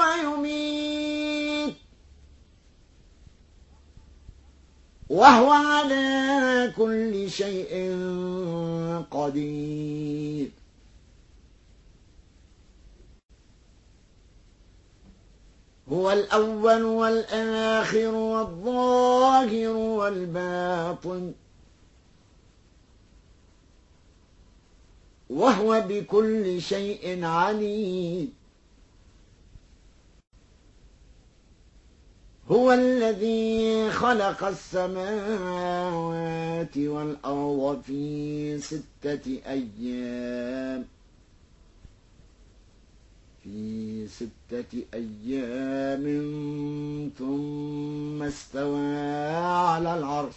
ويميت. وهو على كل شيء قدير. هو الأول والآخر والظاهر والباطن. وهو بكل شيء عليم. هو الذي خلق السماوات والأرض في ستة أيام. في ستة أيام ثم استوى على العرش.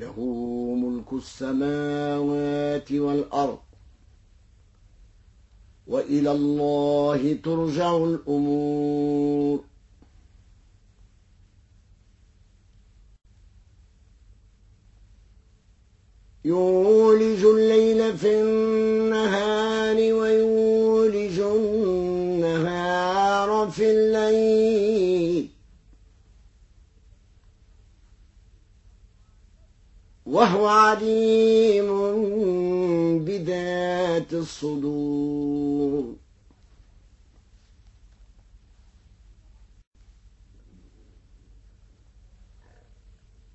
له ملك السماوات والأرض. وإلى الله ترجع الأمور. يولج الليل في النهار ويولج وهو عليم بذات الصدور.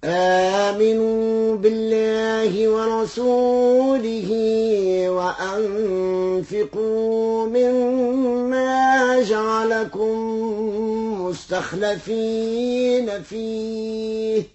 آمنوا بالله ورسوله وأنفقوا مما جعلكم مستخلفين فيه.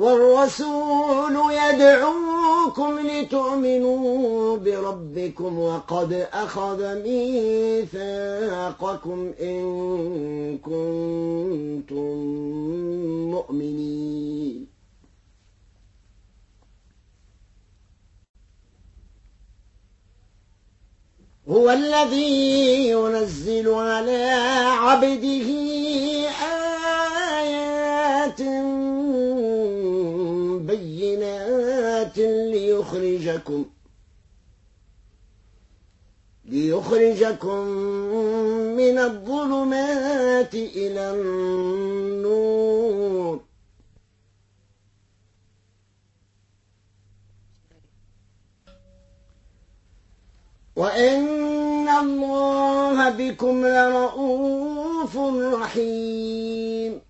والرسول يدعوكم لتؤمنوا بربكم وقد أخذ ميثاقكم إن كنتم مؤمنين. هو الذي ينزل على عبده ليخرجكم. ليخرجكم من الظلمات إلى النور. وإن الله بكم لرؤوف رحيم.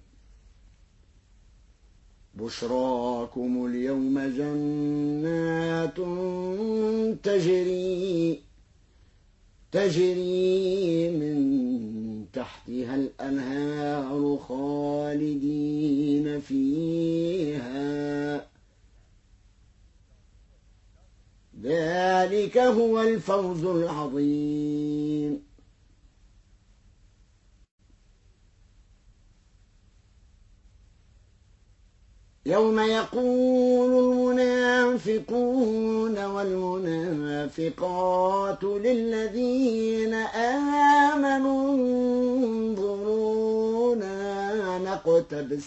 بشراكم اليوم جنات تجري تجري من تحتها الأنهار خالدين فيها. ذلك هو الفوز العظيم. يوم يقول المنافقون والمنافقات للذين آمنوا انظرونا نقتبس.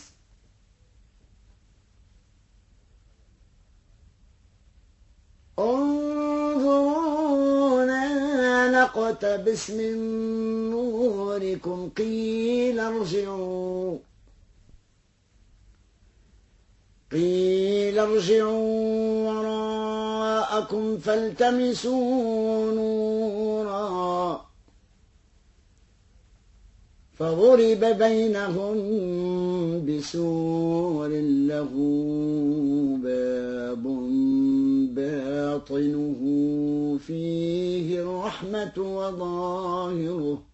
انظرونا نقتبس من نوركم قيل ارجعوا. قيل ارجعوا وراءكم فالتمسوا نورا. فضرب بينهم بسور له باب باطنه فيه الرحمة وظاهره.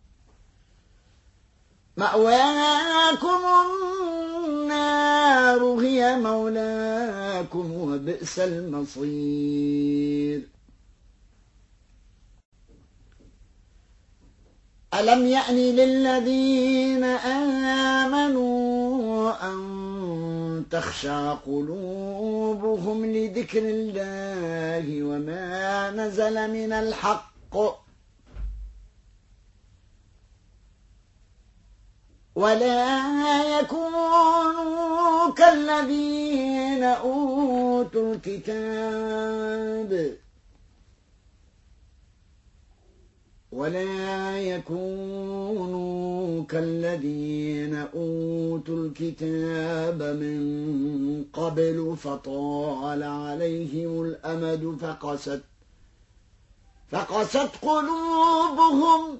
مأواكم النار هي مولاكم وبئس المصير. ألم يأن للذين آمنوا أن تخشع قلوبهم لذكر الله وما نزل من الحق؟ ولا يكونوا كالذين أوتوا الكتاب. ولا يكونوا كالذين أوتوا الكتاب من قبل فطال عليهم الأمد فقست فقست قلوبهم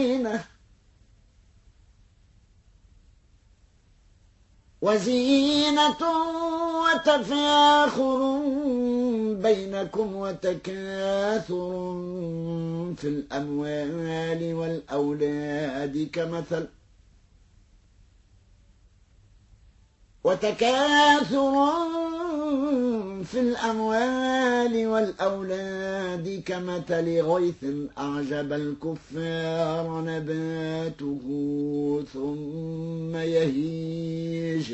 وزينة وتفاخر بينكم وتكاثر في الأموال والأولاد كمثل وتكاثر في الأموال والأولاد كمثل غيث أعجب الكفار نباته ثم يهيج.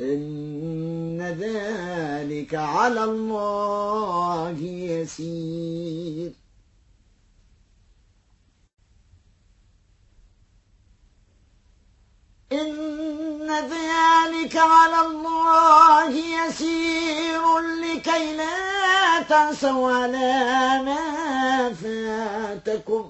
إن ذلك على الله يسير. إن ذلك على الله يسير لكي لا تنسوا على ما فاتكم.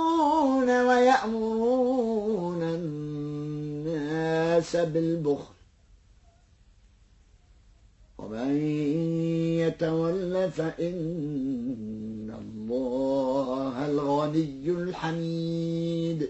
ويأمرون الناس بالبخل. ومن يتول فإن الله الغني الحميد.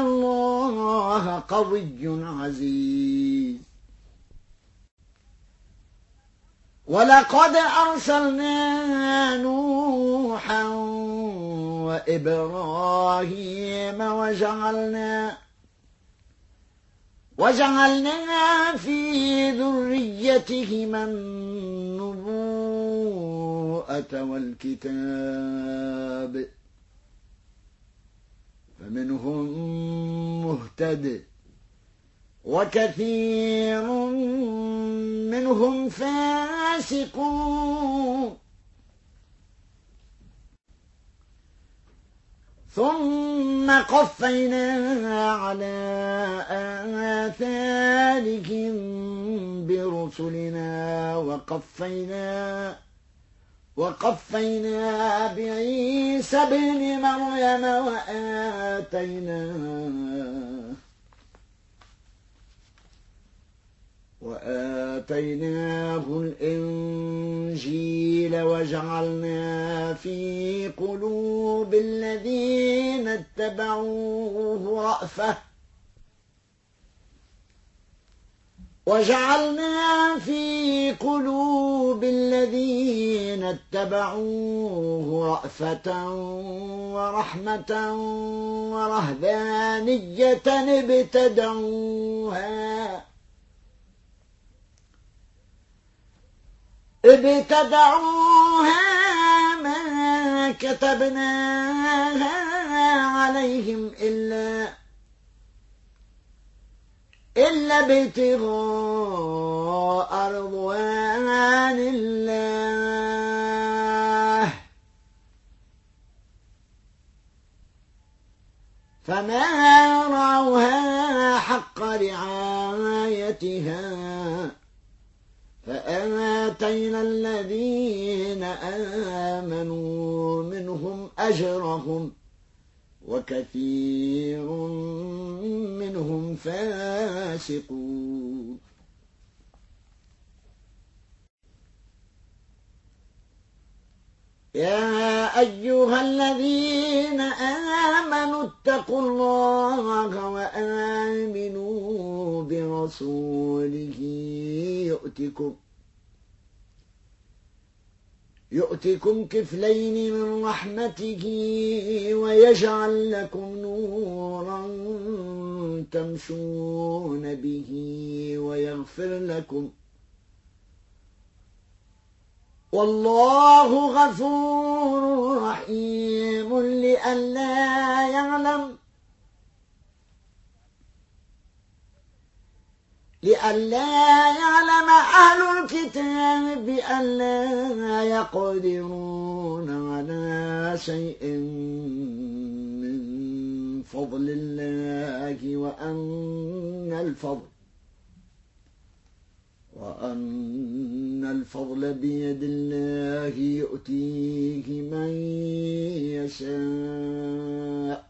الله قوي عزيز. ولقد أرسلنا نوحا وإبراهيم وجعلنا وجعلنا في ذريتهما النبوءة والكتاب. فمنهم مهتد وكثير منهم فاسقون. ثم قفينا على آثارهم برسلنا وقفينا وقفينا بعيسى ابن مريم وآتيناه وآتيناه الإنجيل وجعلنا في قلوب الذين اتبعوه رأفةً وجعلنا في قلوب الذين اتبعوه رأفة ورحمة ورهبانية ابتدعوها. ابتدعوها ما كتبناها عليهم إلا إلا ابتغاء رضوان الله. فما رعوها حق رعايتها. فآتينا الذين آمنوا منهم أجرهم. وكثير منهم فاسقون. يا أيها الذين آمنوا اتقوا الله وآمنوا برسوله يؤتكم يؤتكم كفلين من رحمته ويجعل لكم نورا تمشون به ويغفر لكم. والله غفور رحيم لئلا يعلم. لئلا يعلم أهل الكتاب بألا يقدرون على شيء من فضل الله وأن الفضل وأن الفضل بيد الله يؤتيه من يشاء.